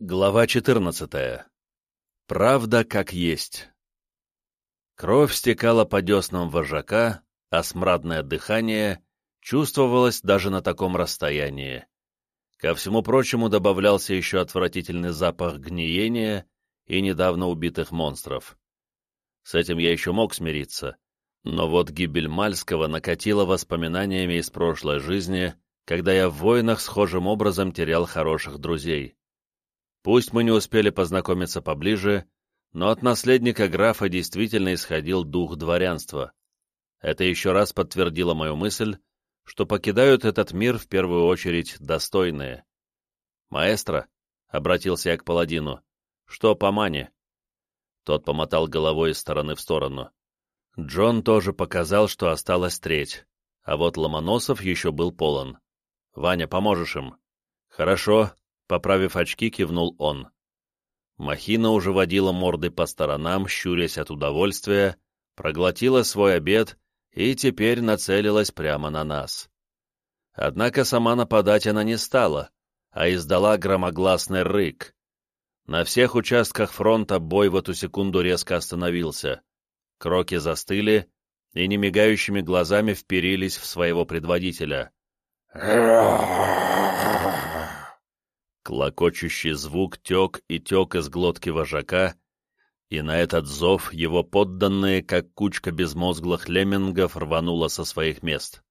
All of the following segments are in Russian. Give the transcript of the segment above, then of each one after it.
Глава 14. Правда как есть. Кровь стекала по деснам вожака, а смрадное дыхание чувствовалось даже на таком расстоянии. Ко всему прочему добавлялся еще отвратительный запах гниения и недавно убитых монстров. С этим я еще мог смириться, но вот гибель Мальского накатила воспоминаниями из прошлой жизни, когда я в войнах схожим образом терял хороших друзей. Пусть мы не успели познакомиться поближе, но от наследника графа действительно исходил дух дворянства. Это еще раз подтвердило мою мысль, что покидают этот мир в первую очередь достойные. «Маэстро», — обратился я к паладину, — «что по мане?» Тот помотал головой из стороны в сторону. Джон тоже показал, что осталась треть, а вот Ломоносов еще был полон. «Ваня, поможешь им?» «Хорошо», Поправив очки, кивнул он. Махина уже водила морды по сторонам, щурясь от удовольствия, проглотила свой обед и теперь нацелилась прямо на нас. Однако сама нападать она не стала, а издала громогласный рык. На всех участках фронта бой в эту секунду резко остановился. Кроки застыли и немигающими глазами вперились в своего предводителя. Клокочущий звук тек и тек из глотки вожака, и на этот зов его подданные, как кучка безмозглых леммингов, рвануло со своих мест.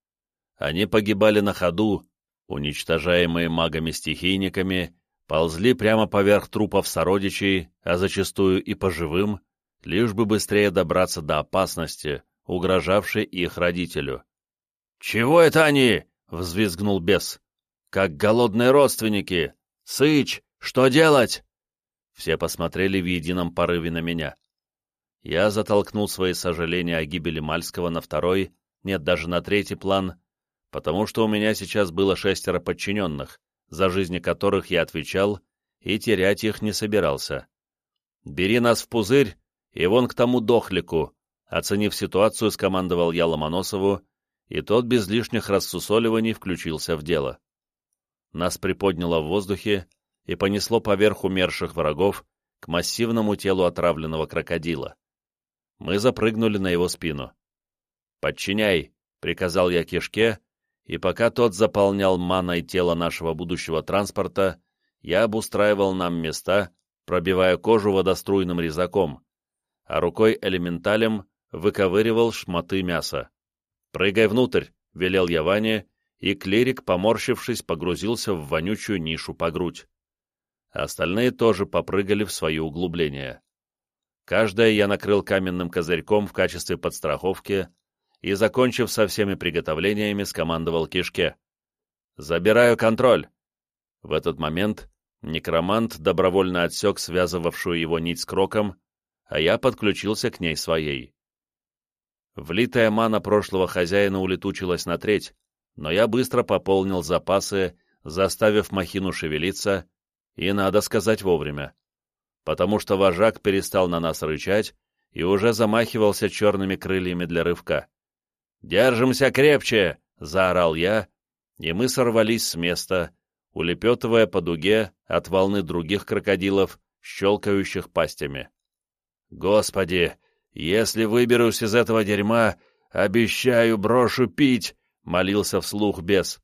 Они погибали на ходу, уничтожаемые магами-стихийниками, ползли прямо поверх трупов сородичей, а зачастую и по живым, лишь бы быстрее добраться до опасности, угрожавшей их родителю. «Чего это они?» — взвизгнул бес. «Как голодные родственники! «Сыч, что делать?» Все посмотрели в едином порыве на меня. Я затолкнул свои сожаления о гибели Мальского на второй, нет, даже на третий план, потому что у меня сейчас было шестеро подчиненных, за жизни которых я отвечал, и терять их не собирался. «Бери нас в пузырь, и вон к тому дохлику», оценив ситуацию, скомандовал я Ломоносову, и тот без лишних рассусоливаний включился в дело нас приподняло в воздухе и понесло поверх умерших врагов к массивному телу отравленного крокодила. Мы запрыгнули на его спину. «Подчиняй!» — приказал я кишке, и пока тот заполнял маной тело нашего будущего транспорта, я обустраивал нам места, пробивая кожу водоструйным резаком, а рукой элементалем выковыривал шматы мяса. «Прыгай внутрь!» — велел я Ване, и клирик, поморщившись, погрузился в вонючую нишу по грудь. Остальные тоже попрыгали в свои углубления. Каждое я накрыл каменным козырьком в качестве подстраховки и, закончив со всеми приготовлениями, скомандовал кишке. «Забираю контроль!» В этот момент некромант добровольно отсек связывавшую его нить с кроком, а я подключился к ней своей. Влитая мана прошлого хозяина улетучилась на треть, но я быстро пополнил запасы, заставив махину шевелиться, и, надо сказать, вовремя. Потому что вожак перестал на нас рычать и уже замахивался черными крыльями для рывка. «Держимся крепче!» — заорал я, и мы сорвались с места, улепетывая по дуге от волны других крокодилов, щелкающих пастями. «Господи, если выберусь из этого дерьма, обещаю, брошу пить!» Молился вслух бес.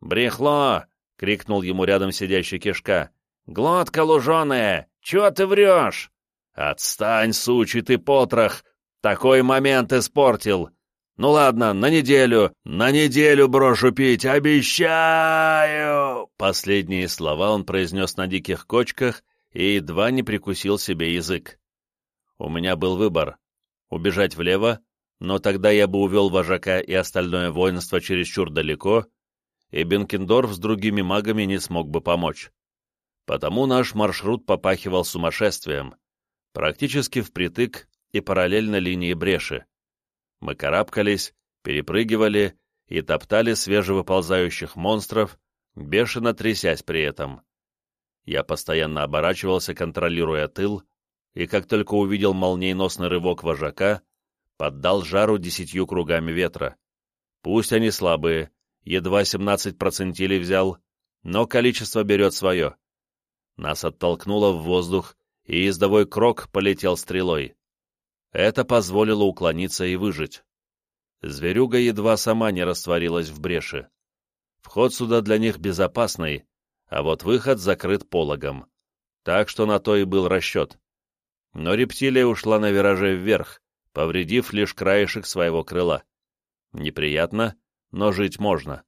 «Брехло!» — крикнул ему рядом сидящий кишка. «Глотка луженая! Чего ты врешь?» «Отстань, сучий ты потрох! Такой момент испортил! Ну ладно, на неделю, на неделю брошу пить, обещаю!» Последние слова он произнес на диких кочках и едва не прикусил себе язык. У меня был выбор — убежать влево но тогда я бы увел вожака и остальное воинство чересчур далеко, и Бенкендорф с другими магами не смог бы помочь. Потому наш маршрут попахивал сумасшествием, практически впритык и параллельно линии бреши. Мы карабкались, перепрыгивали и топтали свежевыползающих монстров, бешено трясясь при этом. Я постоянно оборачивался, контролируя тыл, и как только увидел молниеносный рывок вожака, поддал жару десятью кругами ветра. Пусть они слабые, едва 17 процентилей взял, но количество берет свое. Нас оттолкнуло в воздух, и ездовой крок полетел стрелой. Это позволило уклониться и выжить. Зверюга едва сама не растворилась в бреши. Вход сюда для них безопасный, а вот выход закрыт пологом. Так что на то и был расчет. Но рептилия ушла на вираже вверх, повредив лишь краешек своего крыла. Неприятно, но жить можно.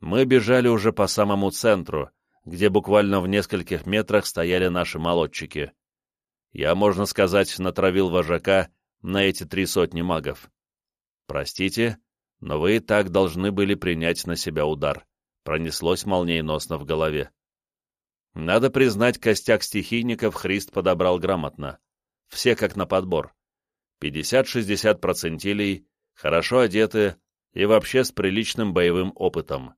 Мы бежали уже по самому центру, где буквально в нескольких метрах стояли наши молодчики. Я, можно сказать, натравил вожака на эти три сотни магов. Простите, но вы и так должны были принять на себя удар. Пронеслось молниеносно в голове. Надо признать, костяк стихийников Христ подобрал грамотно. Все как на подбор. 50-60 процентилей, хорошо одеты и вообще с приличным боевым опытом.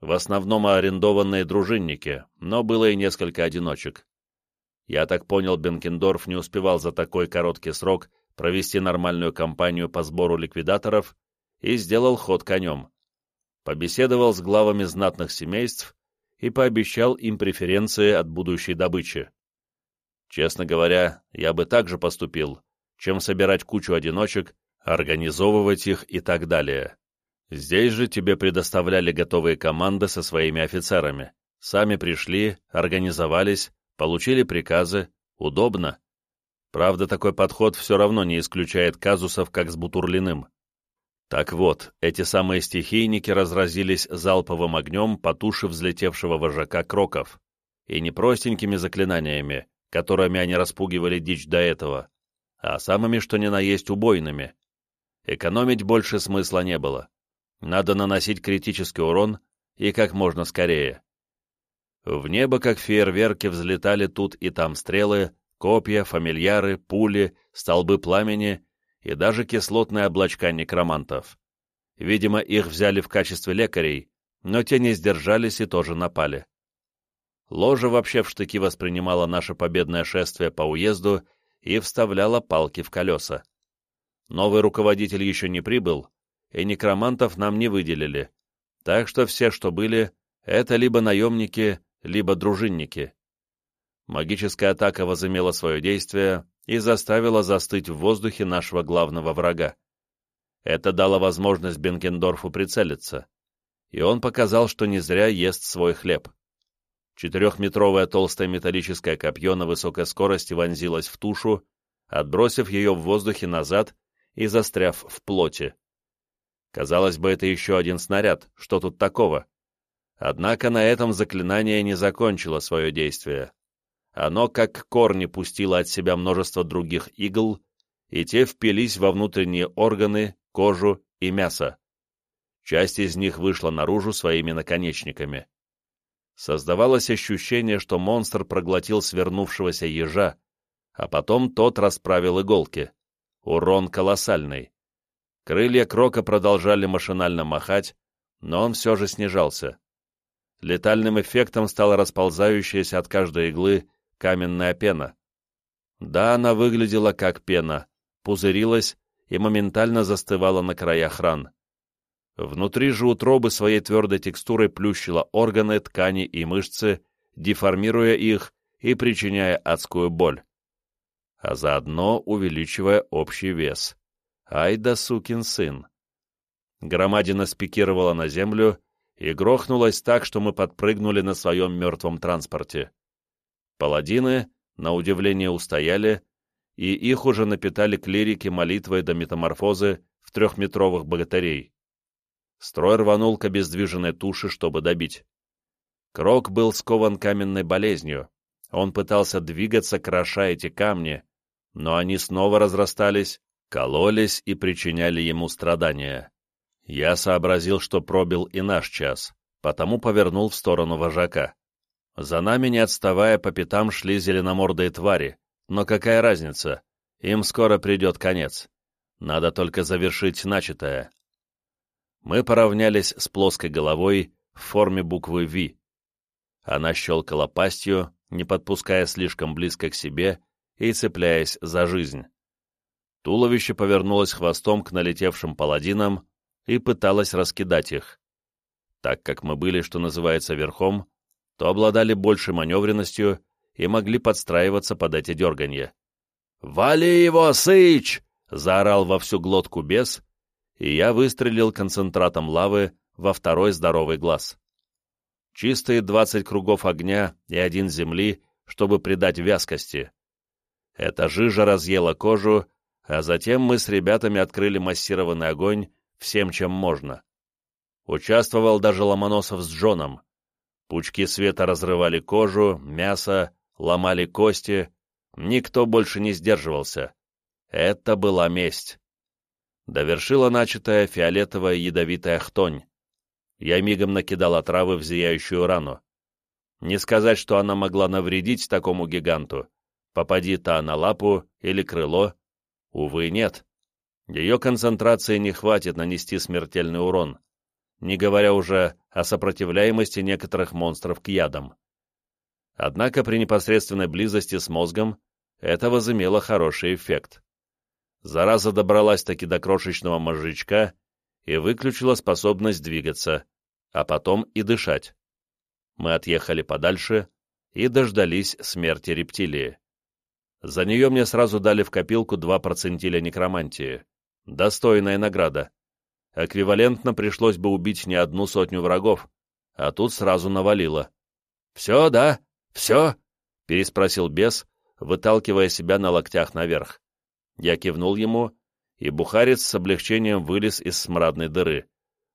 В основном арендованные дружинники, но было и несколько одиночек. Я так понял, Бенкендорф не успевал за такой короткий срок провести нормальную кампанию по сбору ликвидаторов и сделал ход конем. Побеседовал с главами знатных семейств и пообещал им преференции от будущей добычи. Честно говоря, я бы так же поступил, чем собирать кучу одиночек, организовывать их и так далее. Здесь же тебе предоставляли готовые команды со своими офицерами. Сами пришли, организовались, получили приказы, удобно. Правда, такой подход все равно не исключает казусов, как с Бутурлиным. Так вот, эти самые стихийники разразились залповым огнем, потушив взлетевшего вожака кроков, и не простенькими заклинаниями, которыми они распугивали дичь до этого, а самыми, что ни на есть, убойными. Экономить больше смысла не было. Надо наносить критический урон и как можно скорее. В небо, как фейерверки, взлетали тут и там стрелы, копья, фамильяры, пули, столбы пламени и даже кислотные облачка некромантов. Видимо, их взяли в качестве лекарей, но те не сдержались и тоже напали. Ложа вообще в штыки воспринимала наше победное шествие по уезду и вставляла палки в колеса. Новый руководитель еще не прибыл, и некромантов нам не выделили, так что все, что были, это либо наемники, либо дружинники. Магическая атака возымела свое действие и заставила застыть в воздухе нашего главного врага. Это дало возможность Бенкендорфу прицелиться, и он показал, что не зря ест свой хлеб. Четырехметровое толстое металлическое копье на высокой скорости вонзилось в тушу, отбросив ее в воздухе назад и застряв в плоти. Казалось бы, это еще один снаряд, что тут такого? Однако на этом заклинание не закончило свое действие. Оно как корни пустило от себя множество других игл, и те впились во внутренние органы, кожу и мясо. Часть из них вышла наружу своими наконечниками. Создавалось ощущение, что монстр проглотил свернувшегося ежа, а потом тот расправил иголки. Урон колоссальный. Крылья Крока продолжали машинально махать, но он все же снижался. Летальным эффектом стала расползающаяся от каждой иглы каменная пена. Да, она выглядела как пена, пузырилась и моментально застывала на краях ран. Внутри же утробы своей твердой текстурой плющила органы, ткани и мышцы, деформируя их и причиняя адскую боль, а заодно увеличивая общий вес. Ай да сукин сын! Громадина спикировала на землю и грохнулась так, что мы подпрыгнули на своем мертвом транспорте. Паладины, на удивление, устояли, и их уже напитали клирики молитвой до метаморфозы в трехметровых богатырей. Строй рванул к обездвиженной туше, чтобы добить. Крок был скован каменной болезнью. Он пытался двигаться, кроша эти камни, но они снова разрастались, кололись и причиняли ему страдания. Я сообразил, что пробил и наш час, потому повернул в сторону вожака. За нами, не отставая по пятам, шли зеленомордые твари, но какая разница, им скоро придет конец. Надо только завершить начатое. Мы поравнялись с плоской головой в форме буквы «Ви». Она щелкала пастью, не подпуская слишком близко к себе и цепляясь за жизнь. Туловище повернулось хвостом к налетевшим паладинам и пыталось раскидать их. Так как мы были, что называется, верхом, то обладали большей маневренностью и могли подстраиваться под эти дерганья. «Вали его, Сыч!» — заорал во всю глотку бес, и я выстрелил концентратом лавы во второй здоровый глаз. Чистые двадцать кругов огня и один земли, чтобы придать вязкости. Эта жижа разъела кожу, а затем мы с ребятами открыли массированный огонь всем, чем можно. Участвовал даже Ломоносов с Джоном. Пучки света разрывали кожу, мясо, ломали кости. Никто больше не сдерживался. Это была месть. Довершила начатая фиолетовая ядовитая хтонь. Я мигом накидал отравы в зияющую рану. Не сказать, что она могла навредить такому гиганту. Попади та на лапу или крыло. Увы, нет. Ее концентрации не хватит нанести смертельный урон, не говоря уже о сопротивляемости некоторых монстров к ядам. Однако при непосредственной близости с мозгом это возымело хороший эффект. Зараза добралась таки до крошечного мозжечка и выключила способность двигаться, а потом и дышать. Мы отъехали подальше и дождались смерти рептилии. За нее мне сразу дали в копилку два процентиля некромантии. Достойная награда. Эквивалентно пришлось бы убить не одну сотню врагов, а тут сразу навалило. «Все, да? Все?» — переспросил бес, выталкивая себя на локтях наверх. Я кивнул ему, и бухарец с облегчением вылез из смрадной дыры.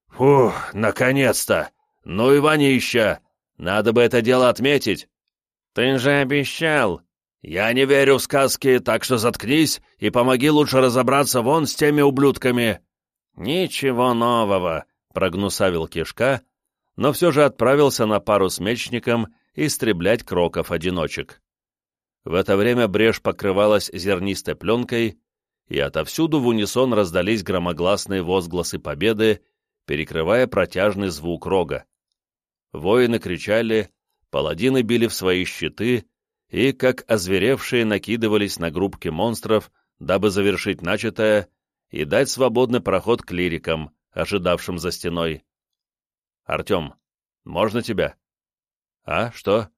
«Фух, наконец-то! Ну, Иванища! Надо бы это дело отметить!» «Ты же обещал!» «Я не верю в сказки, так что заткнись и помоги лучше разобраться вон с теми ублюдками!» «Ничего нового!» — прогнусавил кишка, но все же отправился на пару с мечником истреблять кроков-одиночек. В это время брешь покрывалась зернистой пленкой, и отовсюду в унисон раздались громогласные возгласы победы перекрывая протяжный звук рога. Воины кричали, паладины били в свои щиты и, как озверевшие, накидывались на группки монстров, дабы завершить начатое и дать свободный проход клирикам, ожидавшим за стеной. «Артем, можно тебя?» «А, что?»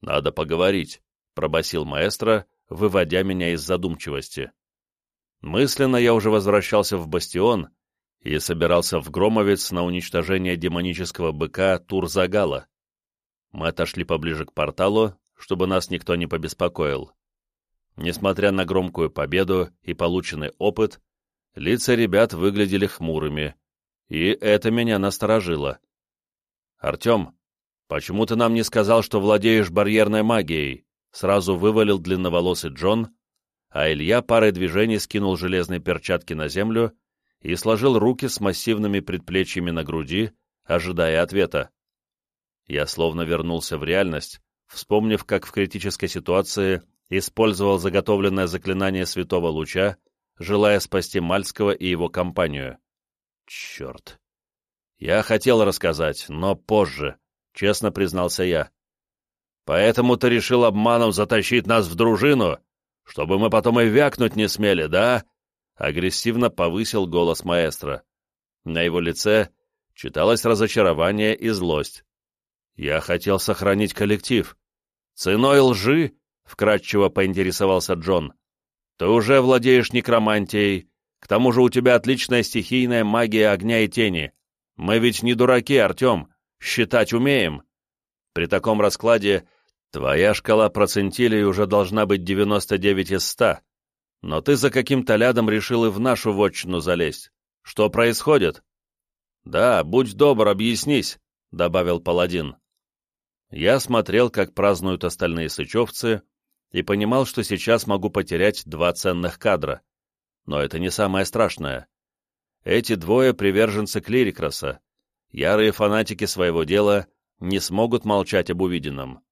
«Надо поговорить», — пробасил маэстро, выводя меня из задумчивости. Мысленно я уже возвращался в бастион, и собирался в Громовец на уничтожение демонического быка Турзагала. Мы отошли поближе к порталу, чтобы нас никто не побеспокоил. Несмотря на громкую победу и полученный опыт, лица ребят выглядели хмурыми, и это меня насторожило. «Артем, почему ты нам не сказал, что владеешь барьерной магией?» Сразу вывалил длинноволосый Джон, а Илья парой движений скинул железные перчатки на землю и сложил руки с массивными предплечьями на груди, ожидая ответа. Я словно вернулся в реальность, вспомнив, как в критической ситуации использовал заготовленное заклинание Святого Луча, желая спасти Мальского и его компанию. Черт. Я хотел рассказать, но позже, честно признался я. Поэтому ты решил обманом затащить нас в дружину, чтобы мы потом и вякнуть не смели, да? агрессивно повысил голос маэстро. На его лице читалось разочарование и злость. «Я хотел сохранить коллектив. Ценой лжи?» — вкратчиво поинтересовался Джон. «Ты уже владеешь некромантией. К тому же у тебя отличная стихийная магия огня и тени. Мы ведь не дураки, Артем. Считать умеем. При таком раскладе твоя шкала процентилей уже должна быть 99 из 100. Но ты за каким-то лядом решил и в нашу вотчину залезть. Что происходит?» «Да, будь добр, объяснись», — добавил паладин. Я смотрел, как празднуют остальные сычевцы, и понимал, что сейчас могу потерять два ценных кадра. Но это не самое страшное. Эти двое приверженцы Клирикроса, ярые фанатики своего дела, не смогут молчать об увиденном.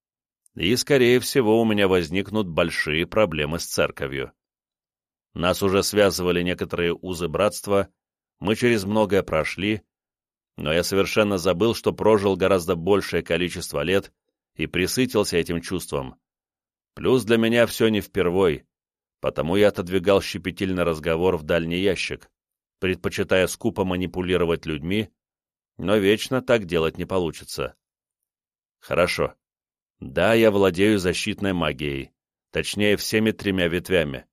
И, скорее всего, у меня возникнут большие проблемы с церковью. Нас уже связывали некоторые узы братства, мы через многое прошли, но я совершенно забыл, что прожил гораздо большее количество лет и присытился этим чувством. Плюс для меня все не впервой, потому я отодвигал щепетильный разговор в дальний ящик, предпочитая скупо манипулировать людьми, но вечно так делать не получится. Хорошо, Да, я владею защитной магией, точнее, всеми тремя ветвями.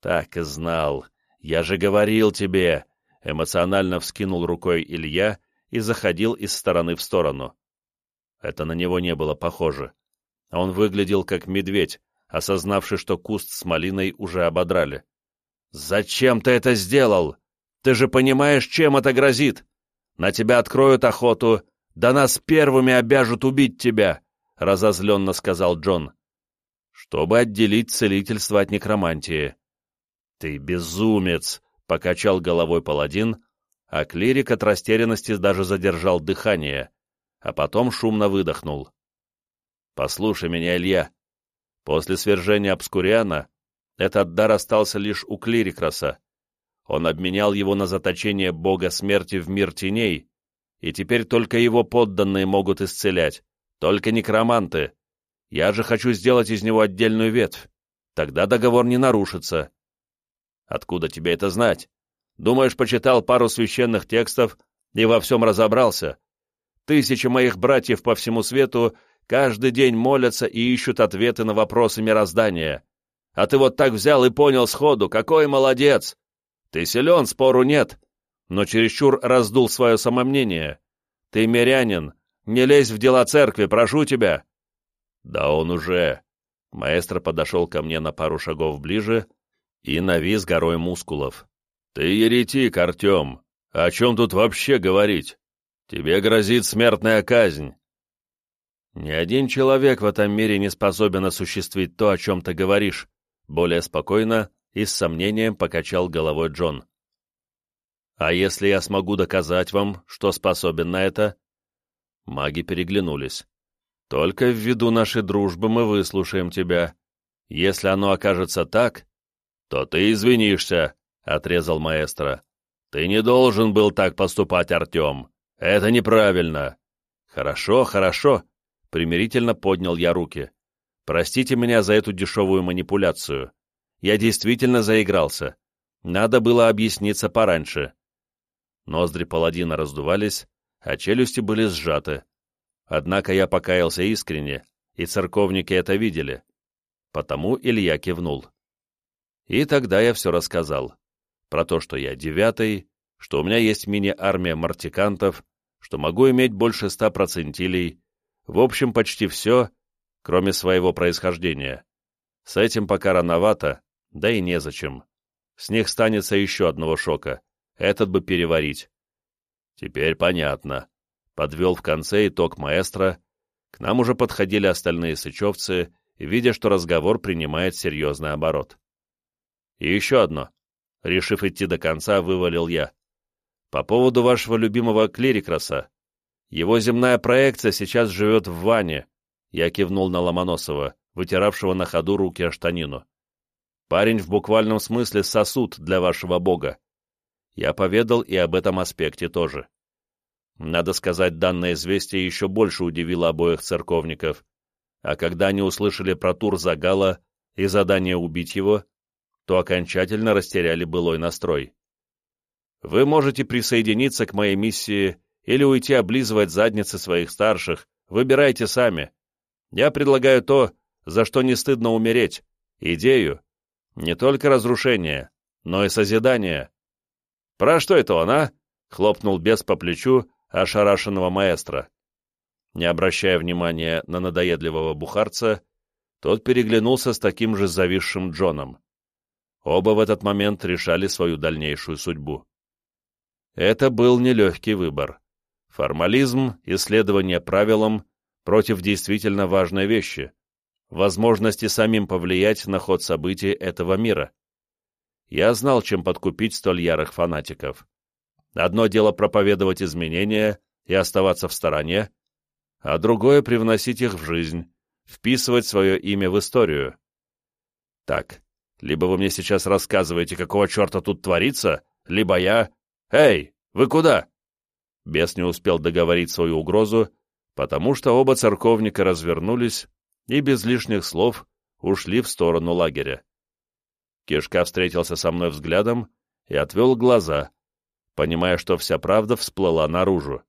Так и знал. Я же говорил тебе, эмоционально вскинул рукой Илья и заходил из стороны в сторону. Это на него не было похоже. Он выглядел как медведь, осознавший, что куст с малиной уже ободрали. «Зачем ты это сделал? Ты же понимаешь, чем это грозит? На тебя откроют охоту, да нас первыми обяжут убить тебя!» — разозленно сказал Джон. «Чтобы отделить целительство от некромантии». «Ты безумец!» — покачал головой паладин, а клирик от растерянности даже задержал дыхание, а потом шумно выдохнул. «Послушай меня, Илья. После свержения Обскуриана этот дар остался лишь у Клирикраса. Он обменял его на заточение бога смерти в мир теней, и теперь только его подданные могут исцелять, только некроманты. Я же хочу сделать из него отдельную ветвь. Тогда договор не нарушится. Откуда тебе это знать? Думаешь, почитал пару священных текстов и во всем разобрался? Тысячи моих братьев по всему свету каждый день молятся и ищут ответы на вопросы мироздания. А ты вот так взял и понял сходу, какой молодец! Ты силен, спору нет, но чересчур раздул свое самомнение. Ты мирянин, не лезь в дела церкви, прошу тебя. Да он уже... Маэстро подошел ко мне на пару шагов ближе и навис горой мускулов. «Ты еретик, Артем! О чем тут вообще говорить? Тебе грозит смертная казнь!» «Ни один человек в этом мире не способен осуществить то, о чем ты говоришь», более спокойно и с сомнением покачал головой Джон. «А если я смогу доказать вам, что способен на это?» Маги переглянулись. «Только ввиду нашей дружбы мы выслушаем тебя. Если оно окажется так, то ты извинишься», — отрезал маэстро. «Ты не должен был так поступать, Артем. Это неправильно». «Хорошо, хорошо», — примирительно поднял я руки. «Простите меня за эту дешевую манипуляцию. Я действительно заигрался. Надо было объясниться пораньше». Ноздри паладина раздувались, а челюсти были сжаты. Однако я покаялся искренне, и церковники это видели. Потому Илья кивнул. И тогда я все рассказал. Про то, что я девятый, что у меня есть мини-армия мартикантов, что могу иметь больше ста процентилей, в общем, почти все, кроме своего происхождения. С этим пока рановато, да и незачем. С них станется еще одного шока, этот бы переварить. Теперь понятно. Подвел в конце итог маэстро. К нам уже подходили остальные сычевцы, видя, что разговор принимает серьезный оборот. И еще одно. Решив идти до конца, вывалил я. По поводу вашего любимого клирикраса. Его земная проекция сейчас живет в ванне. Я кивнул на Ломоносова, вытиравшего на ходу руки о штанину. Парень в буквальном смысле сосуд для вашего бога. Я поведал и об этом аспекте тоже. Надо сказать, данное известие еще больше удивило обоих церковников, а когда они услышали про тур Загала и задание убить его, то окончательно растеряли былой настрой. Вы можете присоединиться к моей миссии или уйти облизывать задницы своих старших, выбирайте сами. Я предлагаю то, за что не стыдно умереть, идею, не только разрушение, но и созидание. «Про что это он, а?» — хлопнул бес по плечу ошарашенного маэстро. Не обращая внимания на надоедливого бухарца, тот переглянулся с таким же зависшим Джоном. Оба в этот момент решали свою дальнейшую судьбу. Это был нелегкий выбор. Формализм, исследование правилам против действительно важной вещи — возможности самим повлиять на ход событий этого мира я знал, чем подкупить столь ярых фанатиков. Одно дело проповедовать изменения и оставаться в стороне, а другое — привносить их в жизнь, вписывать свое имя в историю. Так, либо вы мне сейчас рассказываете, какого черта тут творится, либо я... Эй, вы куда? Бес не успел договорить свою угрозу, потому что оба церковника развернулись и без лишних слов ушли в сторону лагеря. Кишка встретился со мной взглядом и отвел глаза, понимая, что вся правда всплыла наружу.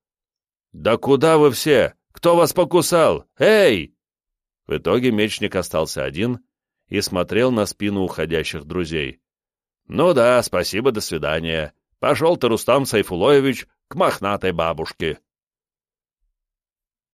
«Да куда вы все? Кто вас покусал? Эй!» В итоге мечник остался один и смотрел на спину уходящих друзей. «Ну да, спасибо, до свидания. Пошел ты, Рустам Сайфулоевич, к мохнатой бабушке».